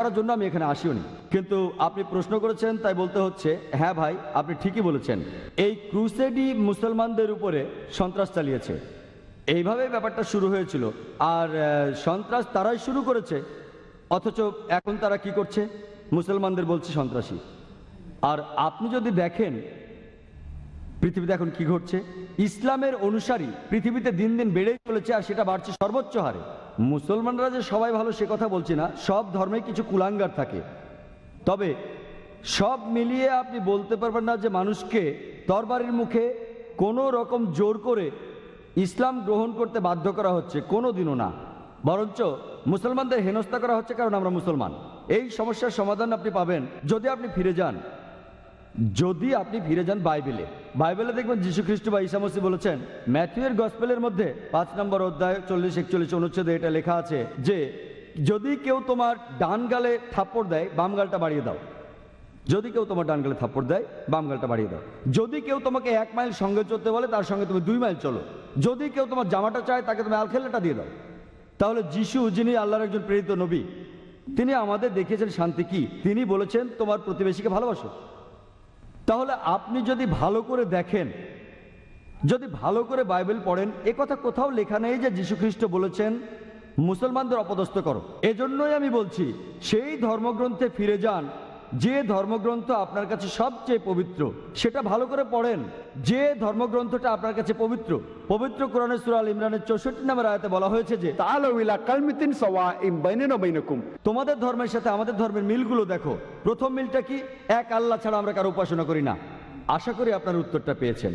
করার জন্য আমি এখানে আসিওনি কিন্তু আপনি প্রশ্ন করেছেন, তাই বলতে হচ্ছে হ্যাঁ ভাই, আপনি ঠিকই বলেছেন। এই ক্রুসেডি মুসলমানদের উপরে সন্ত্রাস চালিয়েছে। এইভাবে ব্যাপারটা শুরু হয়েছিল। আর সন্ত্রাস তারাই শুরু করেছে। অথচ এখন তারা কি করছে? মুসলমানদের বলছে সন্ত্রাসী। আর আপনি যদি দেখেন পৃথিবীতে এখন কি ঘটছে? ইসলামের অনুসারী পৃথিবীতে দিন দিন বেড়েই চলেছে আর সেটা বাড়ছে সর্বোচ্চ হারে। মুসলমানরা যে সবাই ভালো সে কথা বলছি না, সব ধর্মে কিছু কুলাঙ্গার থাকে। তবে সব মিলিয়ে আপনি বলতে পারবেন না যে মানুষকে তরবারির মুখে কোনো রকম জোর করে ইসলাম গ্রহণ করতে বাধ্য করা হচ্ছে কোনো দিনও না। বরঞ্চ মুসলমানদের হেনস্থা করা হচ্ছে কারণ আমরা মুসলমান। এই সমস্যার সমাধান আপনি পাবেন যদি আপনি ফিরে যান। যদি আপনি ফিরে যান বাইবেলে বাইবেলে দেখবেন যীশু খ্রিস্ট বা ইসামসি বলেছেন, ম্যাথিউয়ের গসপেলের মধ্যে পাঁচ নম্বর অধ্যায় চল্লিশ, একচল্লিশ অনুচ্ছেদে এটা লেখা আছে যে, যদি কেউ তোমার ডান গালে থাপ্পড় দেয়, বাম গালটা বাড়িয়ে দাও। যদি কেউ তোমার ডান গালে থাপ্পড় দেয়, বাম গালটা বাড়িয়ে দাও। যদি কেউ তোমাকে এক মাইল সঙ্গে চলতে বলে, তার সঙ্গে তুমি দুই মাইল চলো। যদি কেউ তোমার জামাটা চায়, তাকে তুমি আলখেলাটা দিয়ে দাও। তাহলে যিশু, যিনি আল্লাহর একজন প্রেরিত নবী, তিনি আমাদের দেখিয়েছেন শান্তি কি? তিনি বলেছেন, তোমার প্রতিবেশীকে ভালোবাসো। তাহলে আপনি যদি ভালো করে দেখেন, যদি ভালো করে বাইবেল পড়েন, এ কথা কোথাও লেখা নেই যে যীশুখ্রিস্ট বলেছেন, মুসলমানদের অপদস্থ করো। এজন্যই আমি বলছি, সেই ধর্মগ্রন্থে ফিরে যান যে ধর্মগ্রন্থ আপনার কাছে সবচেয়ে পবিত্র সেটা ভালো করে পড়েন। যে ধর্মগ্রন্থটা আপনার কাছে পবিত্র পবিত্র কোরআনে সুরাল ইমরানের চৌষট্টি নামের আয়তে বলা হয়েছে যে তোমাদের ধর্মের সাথে আমাদের ধর্মের মিলগুলো দেখো। প্রথম মিলটা কি? এক আল্লাহ ছাড়া আমরা কারও উপাসনা করি না। আশা করি আপনার উত্তরটা পেয়েছেন।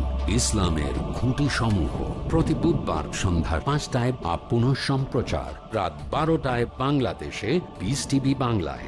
ইসলামের খুঁটি সমূহ প্রতি বুধবার সন্ধ্যার পাঁচটায় বা পুনঃ সম্প্রচার রাত বারোটায় বাংলাদেশে বিস টিভি বাংলায়।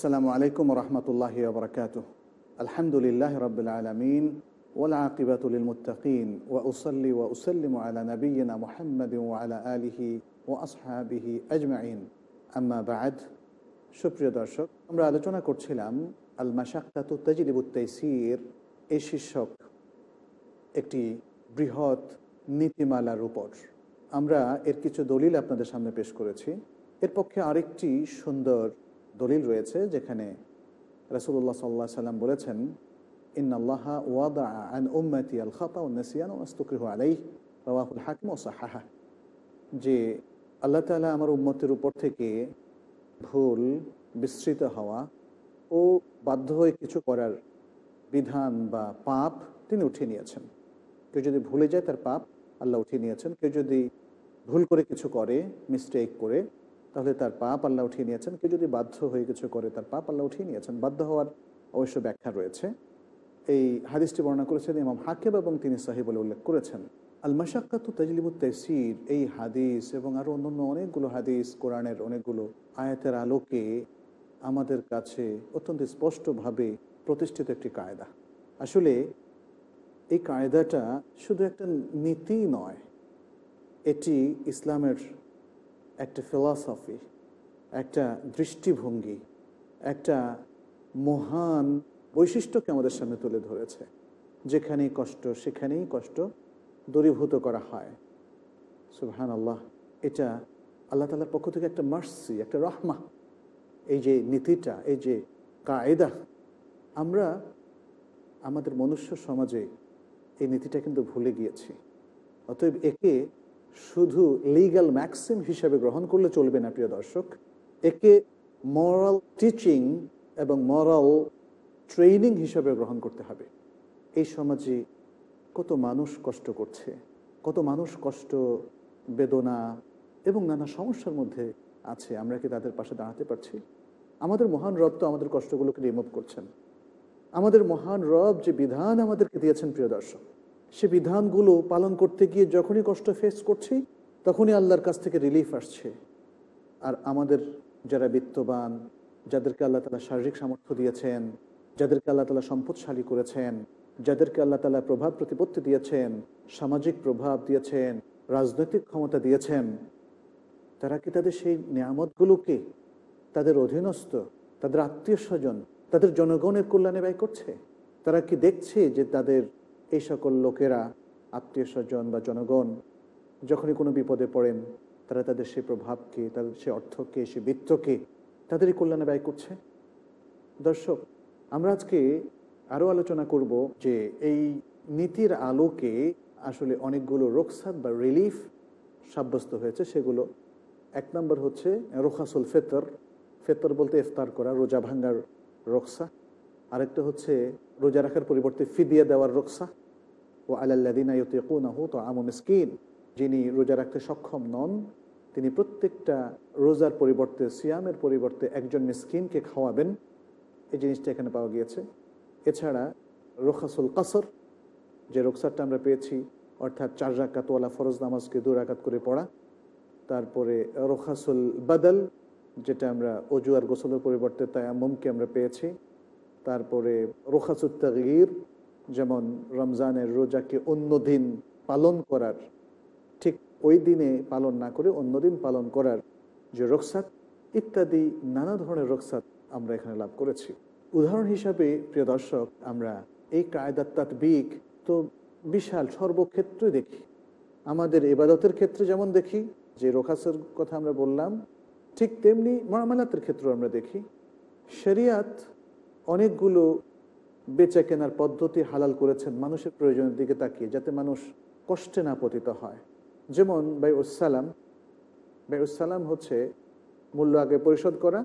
السلام عليكم ورحمة الله وبركاته الحمد لله رب العالمين والعاقبة للمتقين وأصلي وأسلم على نبينا محمد وعلى آله وأصحابه أجمعين أما بعد সুপ্রিয় দর্শক আমরা আলোচনা করছিলাম আল মাসাক্কাতু তাজরিবুত তাইসির এই শীর্ষক একটি বৃহৎ নীতিমালার উপর আমরা এর কিছু দলিল আপনাদের সামনে পেশ করেছি এর পক্ষে আরেকটি সুন্দর দলিল রয়েছে যেখানে রাসুল্লাহ সাল্লাহ সাল্লাম বলেছেন, ইন্নাল্লাহ ওয়াদা আন উম্মতি আল খাতা উন্নসিয়ান ওয়াস্তুকরিহু আলাই রাওয়াহুল হাকিম ও সাহাহা। যে আল্লাহ তাআলা আমার উম্মতের উপর থেকে ভুল, বিস্তৃত হওয়া ও বাধ্য হয়ে কিছু করার বিধান বা পাপ তিনি উঠিয়ে নিয়েছেন। কেউ যদি ভুলে যায় তার পাপ আল্লাহ উঠিয়ে নিয়েছেন। কেউ যদি ভুল করে কিছু করে মিস্টেক করে তাহলে তার পাপ আল্লাহ উঠিয়ে নিয়েছেন। কেউ যদি বাধ্য হয়ে কিছু করে, তার পাপ আল্লাহ উঠিয়ে নিয়েছেন, বাধ্য হওয়ার অবশ্য ব্যাখ্যা রয়েছে। এই হাদিসটি বর্ণনা করেছেন ইমাম হাকেব এবং তিনি সাহি বলে উল্লেখ করেছেন। আল মাসাক্কাতু তাজলিবুত তৈসির এই হাদিস এবং আরও অন্যান্য অনেকগুলো হাদিস কোরআনের অনেকগুলো আয়াতের আলোকে আমাদের কাছে অত্যন্ত স্পষ্টভাবে প্রতিষ্ঠিত একটি কায়দা। আসলে এই কায়দাটা শুধু একটা নীতি নয়, এটি ইসলামের একটা ফিলসফি একটা দৃষ্টিভঙ্গি, একটা মহান বৈশিষ্ট্যকে আমাদের সামনে তুলে ধরেছে। যেখানেই কষ্ট, সেখানেই কষ্ট দূরীভূত করা হয়। সুবহান আল্লাহ এটা আল্লাহ তালার পক্ষ থেকে একটা মার্সি একটা রহমা। এই যে নীতিটা, এই যে কায়দা, আমরা আমাদের মনুষ্য সমাজে এই নীতিটা কিন্তু ভুলে গিয়েছি। অতএব একে শুধু লিগ্যাল ম্যাক্সিম হিসাবে গ্রহণ করলে চলবে না, প্রিয় দর্শক। একে মরাল টিচিং এবং মরাল ট্রেনিং হিসাবে গ্রহণ করতে হবে। এই সমাজে কত মানুষ কষ্ট করছে, কত মানুষ কষ্ট, বেদনা এবং নানা সমস্যার মধ্যে আছে। আমরা কি তাদের পাশে দাঁড়াতে পারছি? আমাদের মহান রব তো আমাদের কষ্টগুলোকে রিমুভ করছেন। আমাদের মহান রব যে বিধান আমাদেরকে দিয়েছেন, প্রিয় দর্শক সে বিধানগুলো পালন করতে গিয়ে যখনই কষ্ট ফেস করছি, তখনই আল্লাহর কাছ থেকে রিলিফ আসছে। আর আমাদের যারা বিত্তবান, যাদেরকে আল্লাহ তালা শারীরিক সামর্থ্য দিয়েছেন, যাদেরকে আল্লাহ তালা সম্পদশালী করেছেন, যাদেরকে আল্লাহ তালা প্রভাব প্রতিপত্তি দিয়েছেন, সামাজিক প্রভাব দিয়েছেন, রাজনৈতিক ক্ষমতা দিয়েছেন, তারা কি তাদের সেই নিয়ামতগুলোকে তাদের অধীনস্থ, তাদের আত্মীয় স্বজন, তাদের জনগণের কল্যাণে ব্যয় করছে? তারা কি দেখছে যে তাদের এই সকল লোকেরা, আত্মীয় স্বজন বা জনগণ, যখনই কোনো বিপদে পড়েন, তারা তাদের সেই প্রভাবকে তাদের সে অর্থকে, সে বৃত্তকে তাদেরই কল্যাণে ব্যয় করছে। দর্শক, আমরা আজকে আরও আলোচনা করব যে এই নীতির আলোকে আসলে অনেকগুলো রোকসাত বা রিলিফ সাব্যস্ত হয়েছে। সেগুলো এক নম্বর হচ্ছে রোখাসুল ফেতর। ফেতর বলতে ইফতার করা, রোজা ভাঙ্গার রোকসা আরেকটা হচ্ছে রোজা রাখার পরিবর্তে ফিদিয়া দেওয়ার রোকসা। ও আলাল্লাদিনা ইয়তিকুনাহু তো আমু মিসকিন। যিনি রোজা রাখতে সক্ষম নন, তিনি প্রত্যেকটা রোজার পরিবর্তে, সিয়ামের পরিবর্তে একজন মিসকিনকে খাওয়াবেন। এই জিনিসটা এখানে পাওয়া গিয়েছে। এছাড়া রোখাসুল কাসর, যে রোকসারটা আমরা পেয়েছি, অর্থাৎ চার রাকাতওয়ালা ফরজ নামাজকে দু রাকাত করে পড়া। তারপরে রোখাসুল বাদল, যেটা আমরা অজু আর গোসলের পরিবর্তে তায়াম্মুমকে আমরা পেয়েছি। তারপরে রোখাসুল তাগির, যেমন রমজানের রোজাকে অন্য দিন পালন করার, ঠিক ওই দিনে পালন না করে অন্য দিন পালন করার যে রক্সাত ইত্যাদি নানা ধরনের রক্সাত আমরা এখানে লাভ করেছি। উদাহরণ হিসাবে, প্রিয় দর্শক, আমরা এই কায়দার তাৎবিক তো বিশাল সর্বক্ষেত্রে দেখি। আমাদের এবাদতের ক্ষেত্রে যেমন দেখি, যে রোখাসের কথা আমরা বললাম, ঠিক তেমনি মামালাতের ক্ষেত্রেও আমরা দেখি। শরিয়াত অনেকগুলো বেচা কেনার পদ্ধতি হালাল করেছেন, মানুষের প্রয়োজনের দিকে তাকিয়ে, যাতে মানুষ কষ্টে না পতিত হয়। যেমন বাই উসালাম বাই উসালাম হচ্ছে মূল্য আগে পরিশোধ করা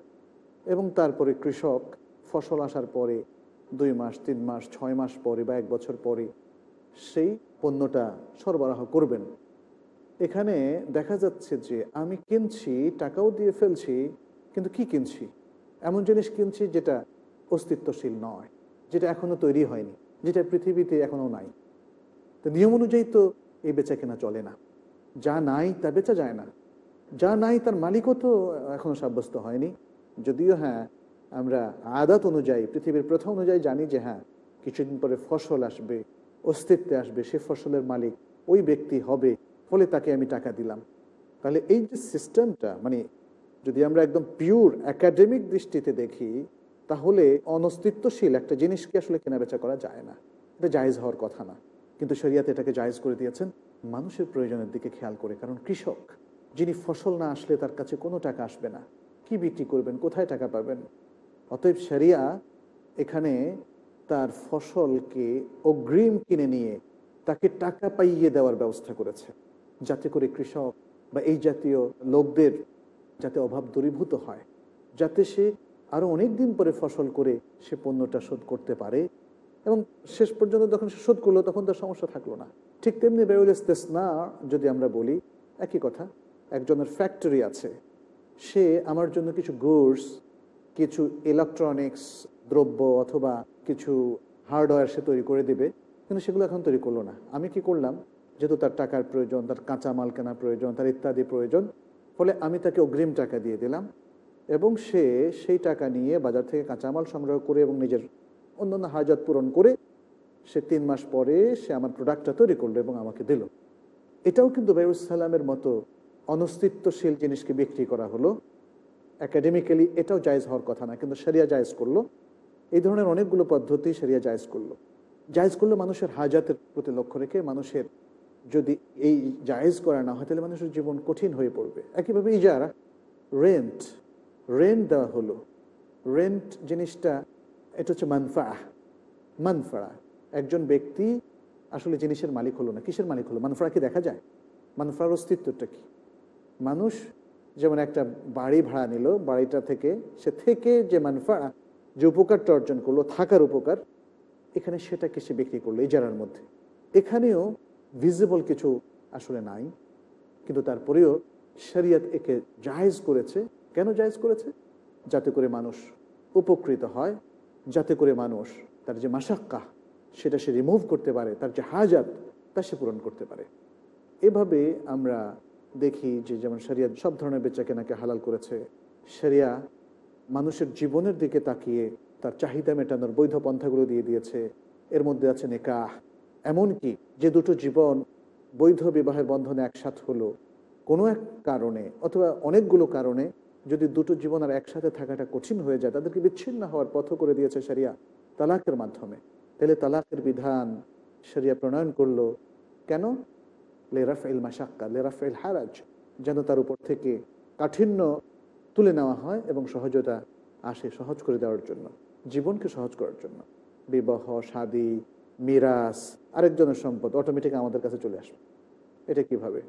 এবং তারপরে কৃষক ফসল আসার পরে দুই মাস, তিন মাস, ছয় মাস পরে বা এক বছর পরে সেই পণ্যটা সরবরাহ করবেন। এখানে দেখা যাচ্ছে যে আমি কিনছি, টাকাও দিয়ে ফেলছি, কিন্তু কি কিনছি? এমন জিনিস কিনছি যেটা অস্তিত্বশীল নয়, যেটা এখনও তৈরি হয়নি, যেটা পৃথিবীতে এখনও নাই। তো নিয়ম অনুযায়ী তো এই বেচা কেনা চলে না। যা নাই তা বেচা যায় না। যা নাই তার মালিকও তো এখনও সাব্যস্ত হয়নি। যদিও হ্যাঁ আমরা আদাত অনুযায়ী, পৃথিবীর প্রথা অনুযায়ী জানি যে হ্যাঁ কিছুদিন পরে ফসল আসবে, অস্তিত্বে আসবে, সে ফসলের মালিক ওই ব্যক্তি হবে, ফলে তাকে আমি টাকা দিলাম। তাহলে এই যে সিস্টেমটা মানে যদি আমরা একদম পিওর একাডেমিক দৃষ্টিতে দেখি তাহলে অনস্তিত্বশীল একটা জিনিসকে আসলে কেনাবেচা করা যায় না। এটা জায়েজ হওয়ার কথা না। কিন্তু শরিয়াতে এটাকে জায়েজ করে দিয়েছেন মানুষের প্রয়োজনের দিকে খেয়াল করে। কারণ কৃষক, যিনি ফসল না আসলে তার কাছে কোনো টাকা আসবে না। কি বিক্রি করবেন? কোথায় টাকা পাবেন? অতএব শরিয়া এখানে তার ফসলকে অগ্রিম কিনে নিয়ে তাকে টাকা পাইয়ে দেওয়ার ব্যবস্থা করেছে। যাতে করে কৃষক বা এই জাতীয় লোকদের যাতে অভাব দূরীভূত হয়। যাতে সে আরও অনেক দিন পরে ফসল করে সে পণ্যটা শোধ করতে পারে এবং শেষ পর্যন্ত যখন সে শোধ করল, তখন তার সমস্যা থাকল না। ঠিক তেমনি বেউল ইস্তেসনা, যদি আমরা বলি, একই কথা, একজনের ফ্যাক্টরি আছে। সে আমার জন্য কিছু গুডস, কিছু ইলেকট্রনিক্স দ্রব্য অথবা কিছু হার্ডওয়্যার সে তৈরি করে দেবে, কিন্তু সেগুলো এখন তৈরি করল না। আমি কি করলাম? যেহেতু তার টাকার প্রয়োজন, তার কাঁচা মাল কেনার প্রয়োজন, তার ইত্যাদি প্রয়োজন, ফলে আমি তাকে অগ্রিম টাকা দিয়ে দিলাম। এবং সে সেই টাকা নিয়ে বাজার থেকে কাঁচামাল সংগ্রহ করে এবং নিজের অন্যান্য হাজত পূরণ করে সে তিন মাস পরে সে আমার প্রোডাক্টটা তৈরি করল এবং আমাকে দিল। এটাও কিন্তু সালামের মতো অনস্তিত্বশীল জিনিসকে বিক্রি করা হলো। একাডেমিক্যালি এটাও জায়েজ হওয়ার কথা না, কিন্তু সেরিয়া জায়েজ করল। এই ধরনের অনেকগুলো পদ্ধতি সেরিয়া জায়েজ করল। জায়েজ করল মানুষের হাজাতের প্রতি লক্ষ্য রেখে মানুষের যদি এই জায়েজ করা না হয়, তাহলে মানুষের জীবন কঠিন হয়ে পড়বে। একইভাবে ইজারা রেন্ট রেন্ট দেওয়া হলো রেন্ট জিনিসটা এটা হচ্ছে মানফা মানফাড়া একজন ব্যক্তি আসলে জিনিসের মালিক হলো না কিসের মালিক হলো মানফাড়া কি দেখা যায় মানফাড়ার অস্তিত্বটা কি মানুষ যেমন একটা বাড়ি ভাড়া নিল বাড়িটা থেকে সে থেকে যে মানফা যে উপকারটা অর্জন করল থাকার উপকার এখানে সেটাকে সে বিক্রি করল ইজারার মধ্যে এখানেও ভিজিবল কিছু আসলে নাই কিন্তু তারপরেও শরিয়ত একে জাহেজ করেছে কেন জায়েজ করেছে? যাতে করে মানুষ উপকৃত হয়, যাতে করে মানুষ তার যে মাসাক্কা সেটা সে রিমুভ করতে পারে, তার যে হাজাত, তা সে পূরণ করতে পারে। এভাবে আমরা দেখি যে যেমন শরিয়া সব ধরনের বেচা কেনাকে হালাল করেছে, শরিয়া মানুষের জীবনের দিকে তাকিয়ে তার চাহিদা মেটানোর বৈধ পন্থাগুলো দিয়ে দিয়েছে। এর মধ্যে আছে নেকাহ। এমনকি যে দুটো জীবন বৈধ বিবাহের বন্ধনে একসাথ হলো, কোনো এক কারণে অথবা অনেকগুলো কারণে যদি দুটো জীবন আর একসাথে থাকাটা কঠিন হয়ে যায়, তাদেরকে বিচ্ছিন্ন হওয়ার পথ করে দিয়েছে শরিয়া তালাকের মাধ্যমে। তাহলে তালাকের বিধান শরিয়া প্রণয়ন করল কেন? লেরাফ এল মাসাক্কা লেরাফ এল হারাজ, যেন তার উপর থেকে কাঠিন্য তুলে নেওয়া হয় এবং সহজতা আসে সহজ করে দেওয়ার জন্য, জীবনকে সহজ করার জন্য। বিবাহ, শাদী মিরাস আরেকজনের সম্পদ অটোমেটিক আমাদের কাছে চলে আসবে। এটা কীভাবে?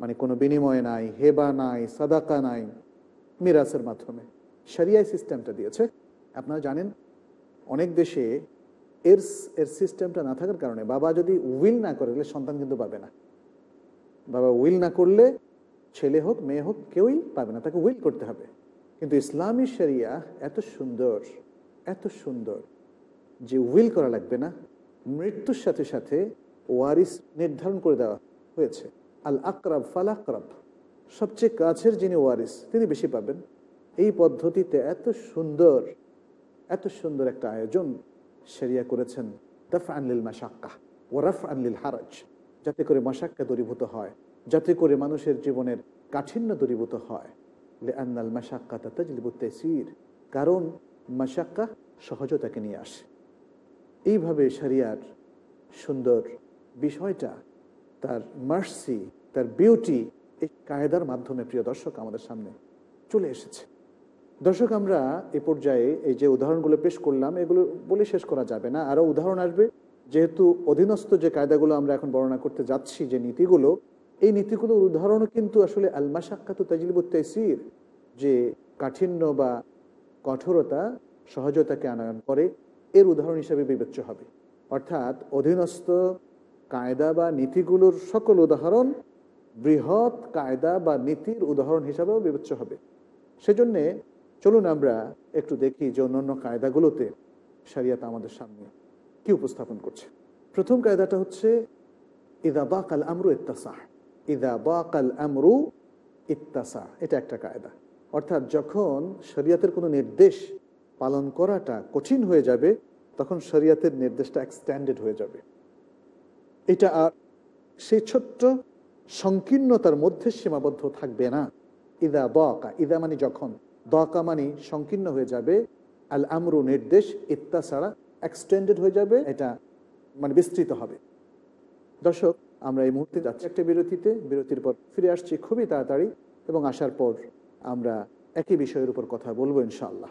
মানে কোনো বিনিময় নাই, হেবা নাই, সাদাকা নাই মিরাসের মাধ্যমে। সারিয়াই সিস্টেমটা দিয়েছে। আপনারা জানেন, অনেক দেশে এরস, এর সিস্টেমটা না থাকার কারণে বাবা যদি উইল না করে সন্তান কিন্তু পাবে না। বাবা উইল না করলে ছেলে হোক, মেয়ে হোক, কেউই পাবে না। তাকে উইল করতে হবে। কিন্তু ইসলামী শরিয়া এত সুন্দর এত সুন্দর যে উইল করা লাগবে না, মৃত্যুর সাথে সাথে ওয়ারিস নির্ধারণ করে দেওয়া হয়েছে। আল আকরাব ফাল আকরাব সবচেয়ে কাছের যিনি ওয়ারিস, তিনি বেশি পাবেন। এই পদ্ধতিতে এত সুন্দর এত সুন্দর একটা আয়োজন সেরিয়া করেছেন দফ আনলিল মাসাক্কা ও রফ আনলিল হারাজ, যাতে করে মাসাক্কা দূরীভূত হয়, যাতে করে মানুষের জীবনের কাঠিন্য দূরীভূত হয়। আন্নাল মাসাক্কা তাজলিবুত তেসির কারণ মাসাক্কা সহজতাকে নিয়ে আসে। এইভাবে শরিয়ার সুন্দর বিষয়টা, তার মার্সি, তার বিউটি এই কায়দার মাধ্যমে, প্রিয় দর্শক, আমাদের সামনে চলে এসেছে। দর্শক, আমরা এ পর্যায়ে এই যে উদাহরণগুলো পেশ করলাম, এগুলো বলে শেষ করা যাবে না। আরও উদাহরণ আসবে, যেহেতু অধীনস্থ যে কায়দাগুলো আমরা এখন বর্ণনা করতে যাচ্ছি, যে নীতিগুলো, এই নীতিগুলোর উদাহরণও কিন্তু আসলে আলমাশাক্কাত তাজিলিবুত তাইসির, যে কাঠিন্য বা কঠোরতা সহজতাকে আনয়ন করে, এর উদাহরণ হিসেবে বিবেচ্য হবে। অর্থাৎ অধীনস্থ কায়দা বা নীতিগুলোর সকল উদাহরণ বৃহৎ কায়দা বা নীতির উদাহরণ হিসাবেও বিবেচ্য হবে। সেজন্যে চলুন আমরা একটু দেখি যে অন্যান্য কায়দাগুলোতে সারিয়াত আমাদের সামনে কি উপস্থাপন করছে। প্রথম কায়দাটা হচ্ছে, ইদা বাকাল আমরু ইত্তাসাহ। ইদা বাকাল আমরু ইত্তাসা এটা একটা কায়দা। অর্থাৎ যখন শরিয়াতের কোনো নির্দেশ পালন করাটা কঠিন হয়ে যাবে, তখন শরিয়াতের নির্দেশটা এক্সট্যান্ডেড হয়ে যাবে। এটা আর সেই ছোট্ট সংকীর্ণতার মধ্যে সীমাবদ্ধ থাকবে না। ইদা দকা, ইদা মানে যখন। দকা মানে সংকীর্ণ হয়ে যাবে। আল আমরু নির্দেশ ইত্তা ছাড়া এক্সটেন্ডেড হয়ে যাবে। এটা মানে বিস্তৃত হবে। দর্শক, আমরা এই মুহূর্তে যাচ্ছি একটা বিরতিতে। বিরতির পর ফিরে আসছি খুবই তাড়াতাড়ি এবং আসার পর আমরা একই বিষয়ের উপর কথা বলব ইনশাআল্লাহ।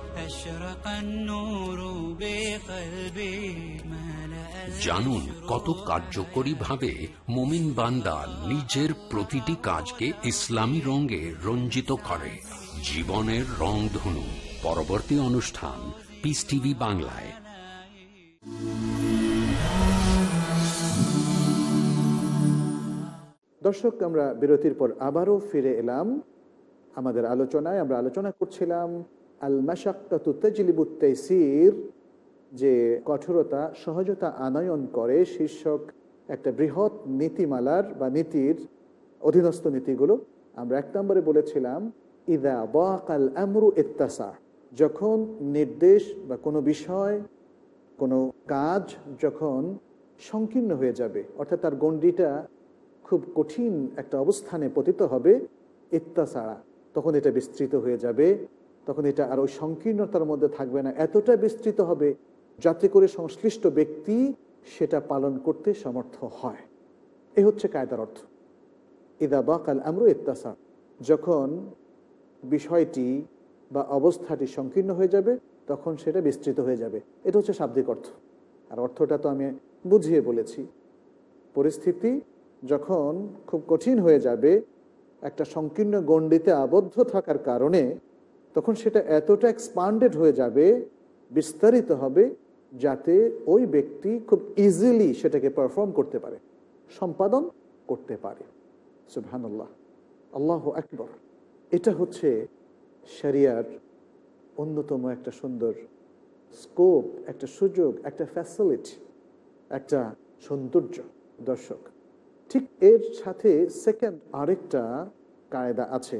জানুন কত কার্যকরী ভাবে মোমিন বান্দা নিজের প্রতিটি কাজকে ইসলামী রঙে রঞ্জিত করে। জীবনের রং ধনু। পরবর্তী অনুষ্ঠান পিস টিভি বাংলায়। দর্শক আমরা বিরতির পর আবারও ফিরে এলাম। আমাদের আলোচনায় আমরা আলোচনা করছিলাম আল মাসাক্কাতু তাজলিবুত যে কঠোরতা, সহজতা আনয়ন করে শীর্ষক একটা বৃহৎ নীতিমালার বা নীতির অধীনস্থ নীতিগুলো, আমরা এক নম্বরে বলেছিলাম, ইদা বাকাল আমরু ইত্তাসা যখন নির্দেশ বা কোনো বিষয়, কোনো কাজ যখন সংকীর্ণ হয়ে যাবে, অর্থাৎ তার গণ্ডিটা খুব কঠিন একটা অবস্থানে পতিত হবে ইত্যাসারা তখন এটা বিস্তৃত হয়ে যাবে। তখন এটা আর ওই সংকীর্ণতার মধ্যে থাকবে না। এতটা বিস্তৃত হবে যাতে করে সংশ্লিষ্ট ব্যক্তি সেটা পালন করতে সমর্থ হয়। এ হচ্ছে কায়দার অর্থ। ইদা বাকাল আমরু ইত্যাসা যখন বিষয়টি বা অবস্থাটি সংকীর্ণ হয়ে যাবে, তখন সেটা বিস্তৃত হয়ে যাবে। এটা হচ্ছে শাব্দিক অর্থ। আর অর্থটা তো আমি বুঝিয়ে বলেছি। পরিস্থিতি যখন খুব কঠিন হয়ে যাবে, একটা সংকীর্ণ গণ্ডিতে আবদ্ধ থাকার কারণে তখন সেটা এতটা এক্সপান্ডেড হয়ে যাবে, বিস্তারিত হবে, যাতে ওই ব্যক্তি খুব ইজিলি সেটাকে পারফর্ম করতে পারে, সম্পাদন করতে পারে। সুবহানাল্লাহ। আল্লাহ একবার এটা হচ্ছে শরিয়ার অন্যতম একটা সুন্দর স্কোপ একটা সুযোগ, একটা ফ্যাসিলিটি একটা সৌন্দর্য দর্শক। ঠিক এর সাথে সেকেন্ড আরেকটা কায়দা আছে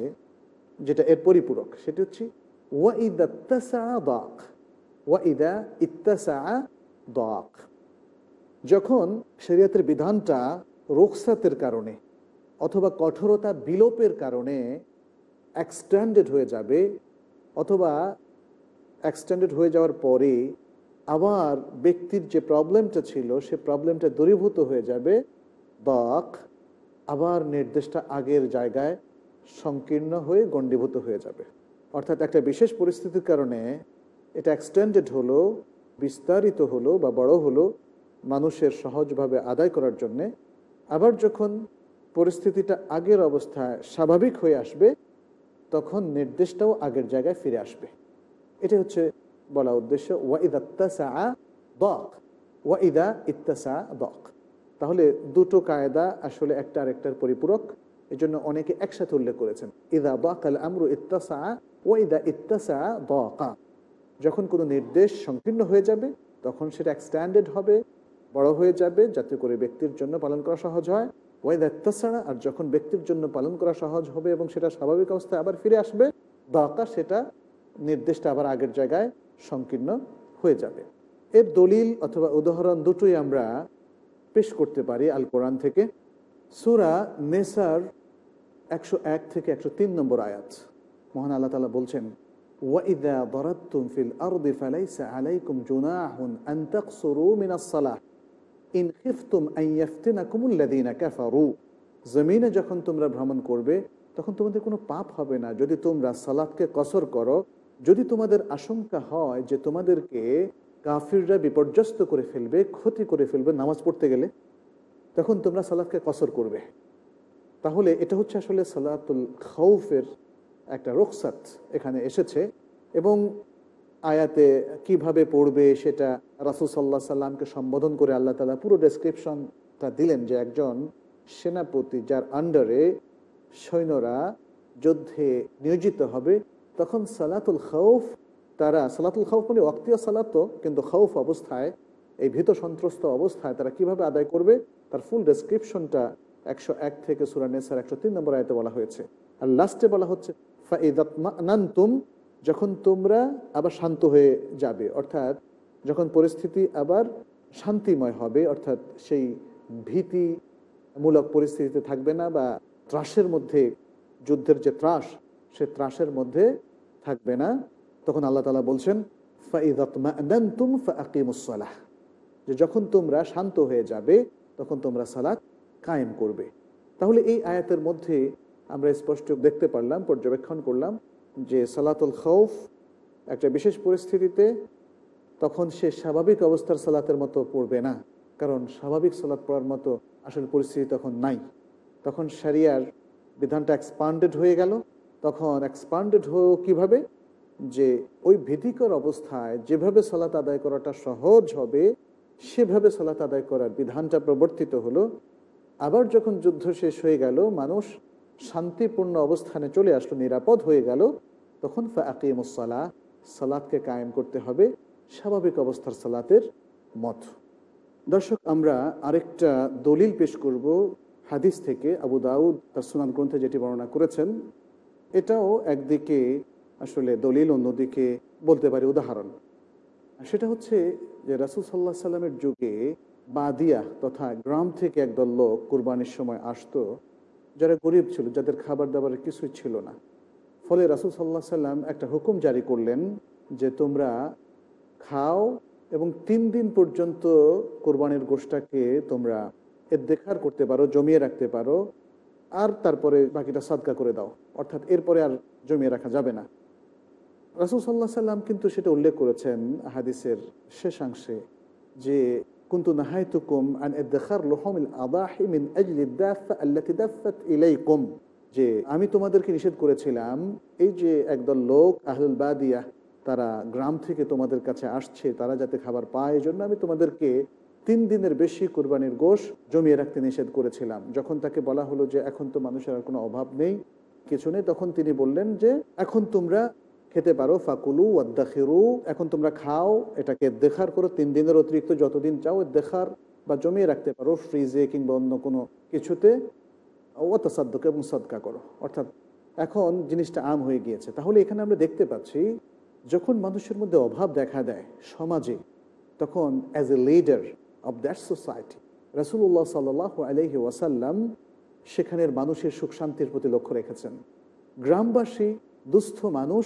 যেটা এর পরিপূরক, সেটি হচ্ছে যখন শরীয়তের বিধানটা রোকসাতের কারণে অথবা কঠোরতা বিলোপের কারণে এক্সটেন্ডেড হয়ে যাবে, অথবা এক্সটেন্ডেড হয়ে যাওয়ার পরে আবার ব্যক্তির যে প্রবলেমটা ছিল, সে প্রবলেমটা দূরীভূত হয়ে যাবে বাক আবার নির্দেশটা আগের জায়গায় সংকীর্ণ হয়ে গণ্ডীভূত হয়ে যাবে। অর্থাৎ একটা বিশেষ পরিস্থিতির কারণে এটা এক্সটেন্ডেড হলো, বিস্তারিত হলো বা বড় হলো মানুষের সহজভাবে আদায় করার জন্যে। আবার যখন পরিস্থিতিটা আগের অবস্থায় স্বাভাবিক হয়ে আসবে, তখন নির্দেশটাও আগের জায়গায় ফিরে আসবে। এটা হচ্ছে বলা উদ্দেশ্য ওয়াইদা ইত্তাসা দক ওয়াইদা ইত্তাসা দক। তাহলে দুটো কায়দা আসলে একটা আরেকটার পরিপূরক। এই জন্য অনেকে একসাথে উল্লেখ করেছেন, ইদা বাকাল আমরু ইত্তাসা ওয়াইদা ইত্তাসা দকা। যখন কোনো নির্দেশ সংকীর্ণ হয়ে যাবে, তখন সেটা এক্সট্যান্ডেড হবে, বড় হয়ে যাবে, যাতে করে ব্যক্তির জন্য পালন করা সহজ হয়। ওয়াইদা ইত্তাসারা আর যখন ব্যক্তির জন্য পালন করা সহজ হবে এবং সেটা স্বাভাবিক অবস্থায় আবার ফিরে আসবে, দাকা সেটা নির্দেশটা আবার আগের জায়গায় সংকীর্ণ হয়ে যাবে। এর দলিল অথবা উদাহরণ দুটোই আমরা পেশ করতে পারি আল কোরআন থেকে। সুরা নেসার একশো এক থেকে একশো তিন নম্বর আয়াত। মহান আল্লাহ তালা বলছেন, ওয়াইদা দরাত্তুম ফিল আরদি ফালাইসা আলাইকুম জুনাহুন আন্তাকসুরু মিনাস সালাহ। ইন খিফতুম জমিনে যখন তোমরা ভ্রমণ করবে, তখন তোমাদের কোনো পাপ হবে না। যদি তোমরা সালাদকে কসর করো, যদি তোমাদের আশঙ্কা হয় যে তোমাদেরকে কাফিররা বিপর্যস্ত করে ফেলবে, ক্ষতি করে ফেলবে নামাজ পড়তে গেলে, তখন তোমরা সালাদকে কসর করবে। তাহলে এটা হচ্ছে আসলে সালাতুল খৌফের একটা রোকসাত এখানে এসেছে এবং আয়াতে কীভাবে পড়বে সেটা রাসুল সাল্লাহ সাল্লামকে সম্বোধন করে আল্লাহ তালা পুরো ডেসক্রিপশনটা দিলেন যে একজন সেনাপতি যার আন্ডারে সৈন্যরা যুদ্ধে নিয়োজিত হবে, তখন সালাতুল খৌফ তারা, সালাতুল খৌফ মানে অক্তীয় সালাত কিন্তু খৌফ অবস্থায়, এই ভীত সন্ত্রস্ত অবস্থায় তারা কীভাবে আদায় করবে, তার ফুল ডেসক্রিপশনটা একশো এক থেকে সুরানেসার একশো তিন নম্বর আয়তে বলা হয়েছে। আর লাস্টে বলা হচ্ছে ফাইদাতমানান্তুম যখন তোমরা আবার শান্ত হয়ে যাবে। অর্থাৎ, যখন পরিস্থিতি আবার শান্তিময় হবে, অর্থাৎ সেই ভীতি মূলক পরিস্থিতিতে থাকবে না বা ত্রাসের মধ্যে, যুদ্ধের যে ত্রাস, সে ত্রাসের মধ্যে থাকবে না। তখন আল্লাহ তালা বলছেন ফাইদাতমানান্তুম ফাকিমুসলাহ যে যখন তোমরা শান্ত হয়ে যাবে, তখন তোমরা সালাত কায়েম করবে। তাহলে এই আয়াতের মধ্যে আমরা স্পষ্ট দেখতে পারলাম, পর্যবেক্ষণ করলাম যে সালাতুল খৌফ একটা বিশেষ পরিস্থিতিতে তখন সে স্বাভাবিক অবস্থার সালাতের মতো পড়বে না। কারণ স্বাভাবিক সালাত পড়ার মতো আসল পরিস্থিতি তখন নাই। তখন সারিয়ার বিধানটা এক্সপান্ডেড হয়ে গেল। তখন এক্সপান্ডেড হয়েও কীভাবে? যে ওই ভীতিকর অবস্থায় যেভাবে সালাত আদায় করাটা সহজ হবে, সেভাবে সালাত আদায় করার বিধানটা প্রবর্তিত হলো আবার যখন যুদ্ধ শেষ হয়ে গেল, মানুষ শান্তিপূর্ণ অবস্থানে চলে আসলো, নিরাপদ হয়ে গেল, তখন ফাকিমুসালাহ সালাদকে কায়েম করতে হবে, স্বাভাবিক অবস্থার সালাতের মত। দর্শক, আমরা আরেকটা দলিল পেশ করব হাদিস থেকে। আবু দাউদ তার সুনান গ্রন্থে যেটি বর্ণনা করেছেন, এটাও একদিকে আসলে দলিল, অন্যদিকে বলতে পারি উদাহরণ। সেটা হচ্ছে যে রাসুল সাল্লাহ সাল্লামের যুগে বাদিয়া তথা গ্রাম থেকে একদল লোক কুরবানির সময় আসতো, যারা গরিব ছিল, যাদের খাবার দাবারের কিছুই ছিল না। ফলে রাসুল সাল্লাহ সাল্লাম একটা হুকুম জারি করলেন যে তোমরা খাও এবং তিন দিন পর্যন্ত কোরবানির গোষ্ঠটাকে তোমরা এর দেখার করতে পারো, জমিয়ে রাখতে পারো, আর তারপরে বাকিটা সাদকা করে দাও। অর্থাৎ এরপরে আর জমিয়ে রাখা যাবে না। রাসুল সাল্লাহ সাল্লাম কিন্তু সেটা উল্লেখ করেছেন হাদিসের শেষাংশে যে কুন্তু নাহাইতুকুম আন ইদ্দাখার লুহুমিল আদাহি মিন আজলি দাফা আল্লাতি দাফাত ইলাইকুম যে আমি তোমাদেরকে নিষেধ করেছিলাম, এই যে একদল লোক, আহলুল বাদিয়া, তারা গ্রাম থেকে তোমাদের কাছে আসছে, তারা যাতে খাবার পায়, এই জন্য আমি তোমাদেরকে তিন দিনের বেশি কোরবানির গোশ জমিয়ে রাখতে নিষেধ করেছিলাম। যখন তাকে বলা হলো যে এখন তো মানুষের আর কোনো অভাব নেই, কিছু নেই, তখন তিনি বললেন যে এখন তোমরা খেতে পারো, ফাকুলু ওয়াদ্দাখিরু। এখন তোমরা খাও, এটাকে দেখার করো, তিন দিনের অতিরিক্ত যতদিন চাও দেখার বা জমিয়ে রাখতে পারো, ফ্রিজে কিংবা অন্য কোনো কিছুতে। ওয়াতাসাদ্দক এবং সদকা করো। অর্থাৎ এখন জিনিসটা আম হয়ে গিয়েছে। তাহলে এখানে আমরা দেখতে পাচ্ছি, যখন মানুষের মধ্যে অভাব দেখা দেয় সমাজে, তখন as a leader of that society রাসুল্লাহ সাল্লাহ আলহি ওয়াসাল্লাম সেখানের মানুষের সুখ শান্তির প্রতি লক্ষ্য রেখেছেন। গ্রামবাসী, দুস্থ মানুষ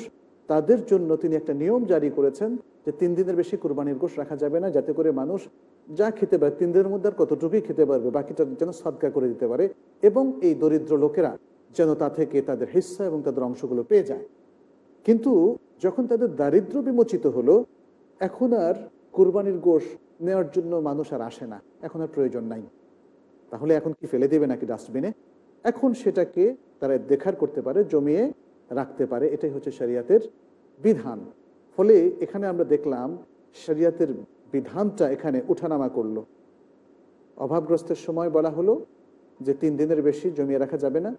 তাদের জন্য তিনি একটা নিয়ম জারি করেছেন যে তিন দিনের বেশি কোরবানির গোশ রাখা যাবে না, যাতে করে মানুষ যা খেতে পারে, তিন দিনের মধ্যে আর কতটুকুই খেতে পারবে, বাকিটা যেন সদকা করে দিতে পারে। এবং এই দরিদ্র লোকেরা যেন তা থেকে তাদের হিস্সা এবং তাদের অংশগুলো পেয়ে যায়। কিন্তু যখন তাদের দারিদ্র বিমোচিত হলো, এখন আর কোরবানির গোশ নেওয়ার জন্য মানুষ আর আসে না, এখন আর প্রয়োজন নাই। তাহলে এখন কি ফেলে দেবে নাকি ডাস্টবিনে? এখন সেটাকে তারা দেখার করতে পারে, জমিয়ে রাখতে পারে, এটাই হচ্ছে শরিয়াতের বিধান। ফলে এখানে আমরা দেখলাম শরিয়াতের বিধানটা এখানে উঠানামা করল। অভাবগ্রস্তের সময় বলা হলো যে তিন দিনের বেশি জমিয়ে রাখা যাবে না।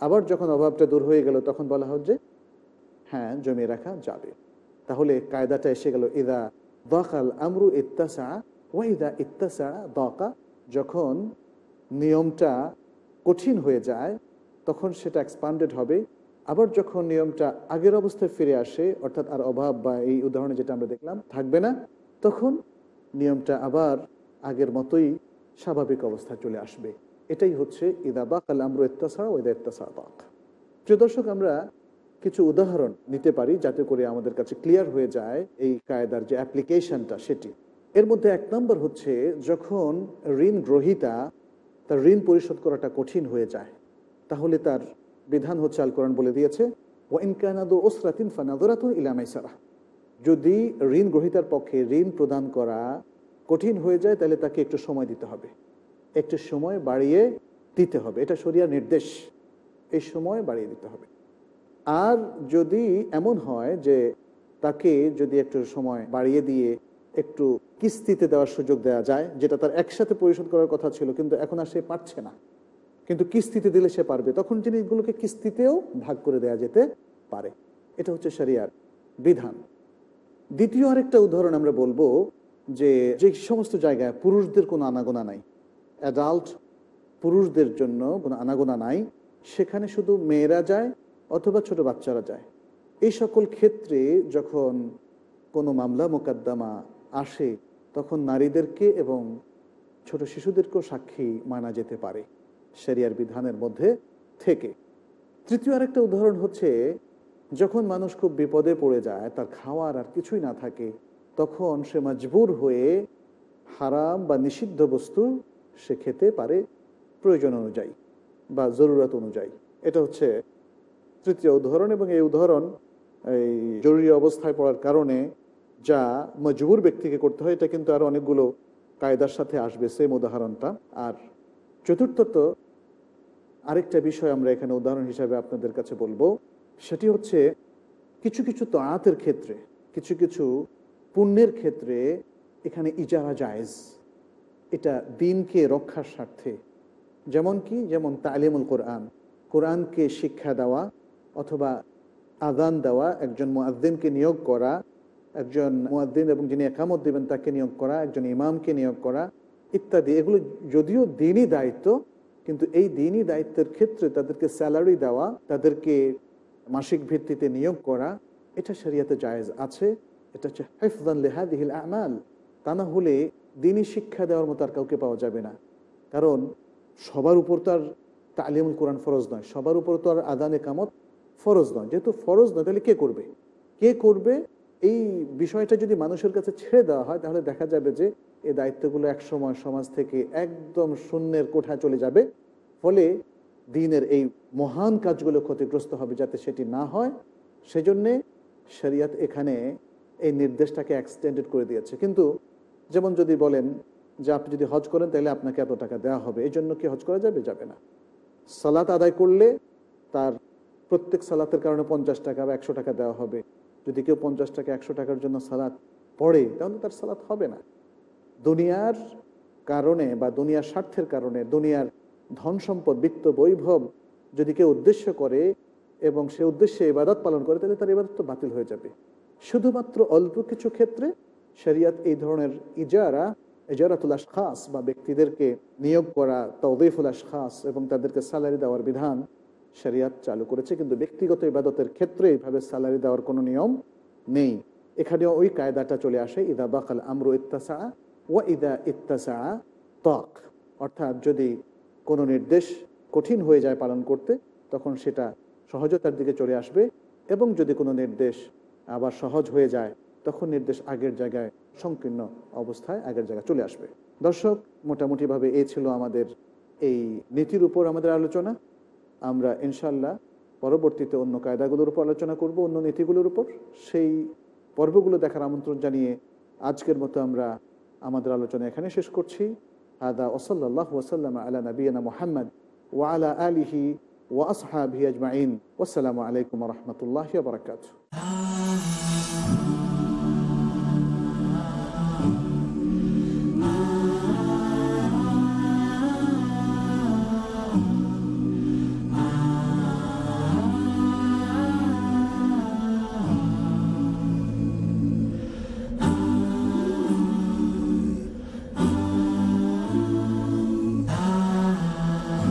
আবার যখন অভাবটা দূর হয়ে গেল, তখন বলা হল যে হ্যাঁ জমিয়ে রাখা যাবে। তাহলে কায়দাটা এসে গেল, ইদা দকাল আমরু ইত্তাসা ওয়াইদা ইত্তাসা দকা। যখন নিয়মটা কঠিন হয়ে যায়, তখন সেটা এক্সপান্ডেড হবে আবার যখন নিয়মটা আগের অবস্থায় ফিরে আসে, অর্থাৎ আর অভাব বা এই উদাহরণে যেটা আমরা দেখলাম থাকবে না, তখন নিয়মটা আবার আগের মতোই স্বাভাবিক অবস্থায় চলে আসবে। এটাই হচ্ছে ইদা বাক আল আমরু ইত্তাসা ও ইদা ইত্তাসা বাক। প্রিয় দর্শক, আমরা কিছু উদাহরণ নিতে পারি যাতে করে আমাদের কাছে ক্লিয়ার হয়ে যায় এই কায়দার যে অ্যাপ্লিকেশনটা সেটি। এর মধ্যে এক নম্বর হচ্ছে যখন ঋণ গ্রহীতা তার ঋণ পরিশোধ করাটা কঠিন হয়ে যায়, তাহলে তার বিধান হচ্ছে আল কোরআন বলে দিয়েছে ও ইনকানাদু ওসরাতিন ফানাদরাতুন ইলামাইসারা যদি ঋণ গ্রহীতার পক্ষে ঋণ প্রদান করা কঠিন হয়ে যায়, তাহলে তাকে একটু সময় দিতে হবে। একটু সময় বাড়িয়ে দিতে হবে। এটা শরিয়ার নির্দেশ। এই সময় বাড়িয়ে দিতে হবে। আর যদি এমন হয় যে তাকে যদি একটু সময় বাড়িয়ে দিয়ে একটু কিস্তিতে দেওয়ার সুযোগ দেওয়া যায়, যেটা তার একসাথে পরিশোধ করার কথা ছিল, কিন্তু এখন আর সে পারছে না কিন্তু কিস্তিতে দিলে সে পারবে। তখন জিনিসগুলোকে কিস্তিতেও ভাগ করে দেওয়া যেতে পারে। এটা হচ্ছে শরিয়ার বিধান। দ্বিতীয় আরেকটা উদাহরণ আমরা বলব যে যে সমস্ত জায়গায় পুরুষদের কোনো আনাগোনা নাই অ্যাডাল্ট পুরুষদের জন্য কোনো আনাগোনা নাই, সেখানে শুধু মেয়েরা যায় অথবা ছোট বাচ্চারা যায়। এই সকল ক্ষেত্রে যখন কোনো মামলা, মোকদ্দমা আসে, তখন নারীদেরকে এবং ছোট শিশুদেরকেও সাক্ষী মানা যেতে পারে। শরিয়ার বিধানের মধ্যে থেকে। তৃতীয় আরেকটা উদাহরণ হচ্ছে, যখন মানুষ খুব বিপদে পড়ে যায়, তার খাওয়ার আর কিছুই না থাকে, তখন সে মজবুর হয়ে হারাম বা নিষিদ্ধ বস্তু সে খেতে পারে প্রয়োজন অনুযায়ী বা জরুরত অনুযায়ী। এটা হচ্ছে তৃতীয় উদাহরণ এবং এই উদাহরণ এই জরুরি অবস্থায় পড়ার কারণে যা মজবুর ব্যক্তিকে করতে হয়, এটা কিন্তু আরও অনেকগুলো কায়দার সাথে আসবে সেম উদাহরণটা। আর চতুর্থত আরেকটা বিষয় আমরা এখানে উদাহরণ হিসাবে আপনাদের কাছে বলব। সেটি হচ্ছে কিছু কিছু তাঁতের ক্ষেত্রে, কিছু কিছু পুণ্যের ক্ষেত্রে এখানে ইজারা জায়েজ। এটা দিনকে রক্ষার স্বার্থে। যেমন কি? যেমন তালিমুল কোরআন। কোরআনকে শিক্ষা দেওয়া অথবা আদান দেওয়া, একজন মুয়াদ্দিনকে নিয়োগ করা, একজন মুয়াদ্দিন এবং যিনি একামত দেবেন তাকে নিয়োগ করা, একজন ইমামকে নিয়োগ করা ইত্যাদি। এগুলো যদিও দিনই দায়িত্ব কিন্তু এই দিনই দায়িত্বের ক্ষেত্রে তাদেরকে স্যালারি দেওয়া, তাদেরকে মাসিক ভিত্তিতে নিয়োগ করা, এটা শরিয়াতে জায়েজ আছে। এটা হচ্ছে হেফদান লেহাদিহিল আমাল। তা না হলে দিনই শিক্ষা দেওয়ার মতো আর কাউকে পাওয়া যাবে না। কারণ সবার উপর তো আর তালিমুল কোরআন ফরজ নয়, সবার উপর তো আর আদান একামত ফরজ নয়। যেহেতু ফরজ নয়, তাহলে কে করবে? কে করবে? এই বিষয়টা যদি মানুষের কাছে ছেড়ে দেওয়া হয়, তাহলে দেখা যাবে যে এই দায়িত্বগুলো এক সময় সমাজ থেকে একদম শূন্যের কোঠায় চলে যাবে। ফলে দিনের এই মহান কাজগুলো ক্ষতিগ্রস্ত হবে যাতে সেটি না হয়। সেজন্যে শরিয়াত এখানে এই নির্দেশটাকে এক্সটেন্ডেড করে দিয়েছে। কিন্তু যেমন যদি বলেন যে আপনি যদি হজ করেন, তাহলে আপনাকে এত টাকা দেওয়া হবে। এই জন্য কি হজ করা যাবে? যাবে না। সালাত আদায় করলে তার প্রত্যেক সালাতের কারণে পঞ্চাশ টাকা বা একশো টাকা দেওয়া হবে। যদি কেউ পঞ্চাশ টাকা, একশো টাকার জন্য সালাত পড়ে, তাহলে তার সালাত হবে না। দুনিয়ার কারণে বা দুনিয়ার স্বার্থের কারণে দুনিয়ার ধন সম্পদ, বিত্ত, বৈভব যদি কেউ উদ্দেশ্য করে এবং সে উদ্দেশ্যে ইবাদত পালন করে, তাহলে তার ইবাদত তো বাতিল হয়ে যাবে। শুধুমাত্র অল্প কিছু ক্ষেত্রে শরিয়াত এই ধরনের ইজারা, ইজারাতুল খাস বা ব্যক্তিদেরকে নিয়োগ করা তৌদিফুল খাস এবং তাদেরকে স্যালারি দেওয়ার বিধান শরিয়াত চালু করেছে, কিন্তু ব্যক্তিগত ইবাদতের ক্ষেত্রে এইভাবে স্যালারি দেওয়ার কোনো নিয়ম নেই। এখানেও ওই কায়দাটা চলে আসে, ইদা বাকাল আমরু ইত্তাসা ও ইদা ইত্তাসা তক, অর্থাৎ যদি কোনো নির্দেশ কঠিন হয়ে যায় পালন করতে, তখন সেটা সহজতার দিকে চলে আসবে এবং যদি কোনো নির্দেশ আবার সহজ হয়ে যায়, তখন নির্দেশ আগের জায়গায় সংকীর্ণ অবস্থায় আগের জায়গায় চলে আসবে। দর্শক, মোটামুটিভাবে এই ছিল আমাদের এই নীতির উপর আমাদের আলোচনা। আমরা ইনশাল্লাহ পরবর্তীতে অন্য কায়দাগুলোর উপর আলোচনা করব, অন্য নীতিগুলোর উপর। সেই পর্বগুলো দেখার আমন্ত্রণ জানিয়ে আজকের মতো আমরা আমাদের আলোচনা এখানে শেষ করছি। আদা ওসল্লাহ ওসাল্লাম আলা নবীনা মোহাম্মদ ওয়ালা আলিহি ওয়াসহাবি আজমাইন। আসসালামু আলাইকুম রহমতুল্লাহ বারকাত